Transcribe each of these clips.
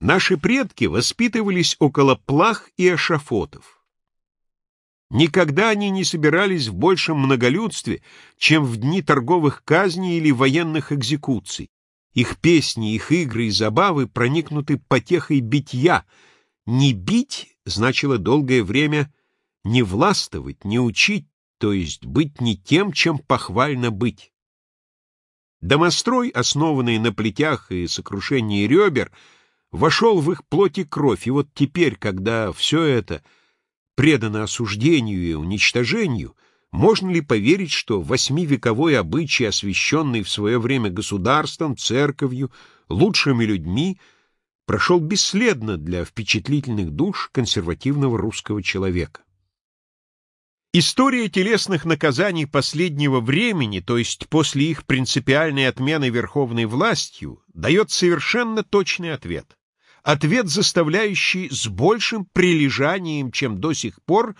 Наши предки воспитывались около плах и эшафотов. Никогда они не собирались в большем многолюдстве, чем в дни торговых казней или военных экзекуций. Их песни, их игры и забавы проникнуты потехой битья. Не бить значило долгое время не властвовать, не учить, то есть быть не тем, чем похвально быть. Домострой, основанный на плетях и сокрушении ребер, вошел в их плоть и кровь, и вот теперь, когда все это — предано осуждению и уничтожению, можно ли поверить, что восьмивековой обычай, освященный в свое время государством, церковью, лучшими людьми, прошел бесследно для впечатлительных душ консервативного русского человека? История телесных наказаний последнего времени, то есть после их принципиальной отмены верховной властью, дает совершенно точный ответ ответ, заставляющий с большим прилежанием, чем до сих пор,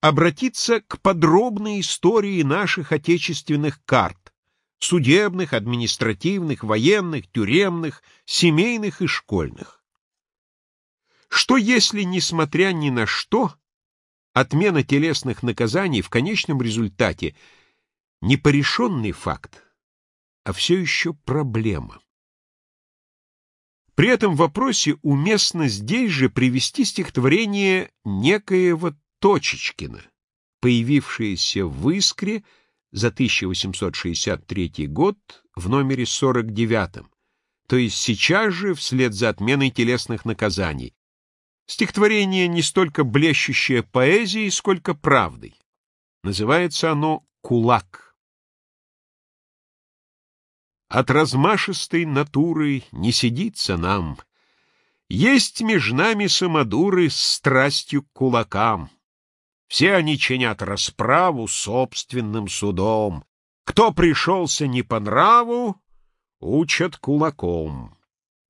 обратиться к подробной истории наших отечественных карт, судебных, административных, военных, тюремных, семейных и школьных. Что если, несмотря ни на что, отмена телесных наказаний в конечном результате не порешенный факт, а все еще проблема? При этом вопросе уместно здесь же привести стихотворение некоего Точечкина, появившееся в «Искре» за 1863 год в номере 49, то есть сейчас же вслед за отменой телесных наказаний. Стихотворение не столько блещущее поэзией, сколько правдой. Называется оно «Кулак». От размашистой натуры не сидится нам. Есть между нами самодуры с страстью к кулакам. Все они чинят расправу собственным судом. Кто пришелся не по нраву, учат кулаком.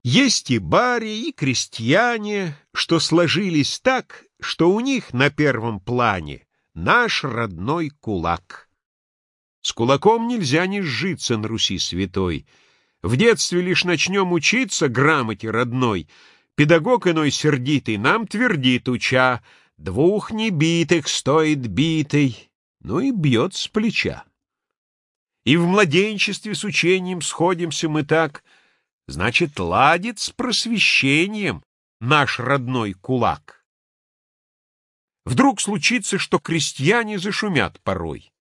Есть и бари, и крестьяне, что сложились так, что у них на первом плане наш родной кулак. С кулаком нельзя не сжиться на Руси святой. В детстве лишь начнем учиться грамоте родной. Педагог иной сердитый нам твердит, уча, Двух небитых стоит битый, ну и бьет с плеча. И в младенчестве с учением сходимся мы так, Значит, ладит с просвещением наш родной кулак. Вдруг случится, что крестьяне зашумят порой.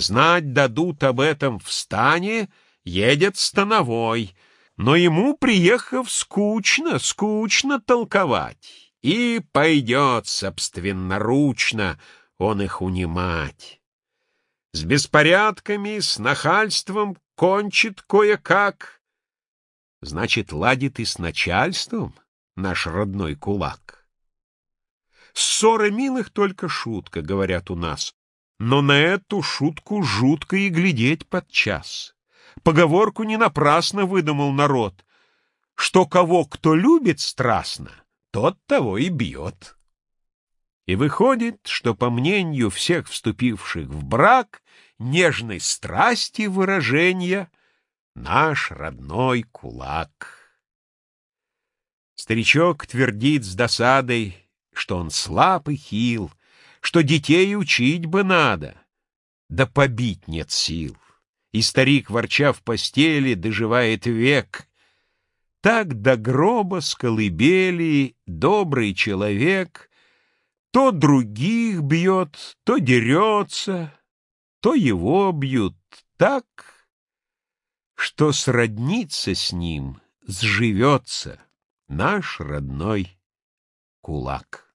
Знать дадут об этом в стане, едет становой, но ему, приехав, скучно, скучно толковать, и пойдет собственноручно он их унимать. С беспорядками, с нахальством кончит кое-как. Значит, ладит и с начальством наш родной кулак. Ссоры милых только шутка, говорят у нас. Но на эту шутку жутко и глядеть подчас. Поговорку не напрасно выдумал народ, что кого кто любит страстно, тот того и бьет. И выходит, что, по мнению всех вступивших в брак, нежной страсти выражения наш родной кулак. Старичок твердит с досадой, что он слаб и хил, что детей учить бы надо, да побить нет сил. И старик, ворча в постели, доживает век. Так до гроба с колыбели добрый человек то других бьет, то дерется, то его бьют так, что сродниться с ним, сживется наш родной кулак.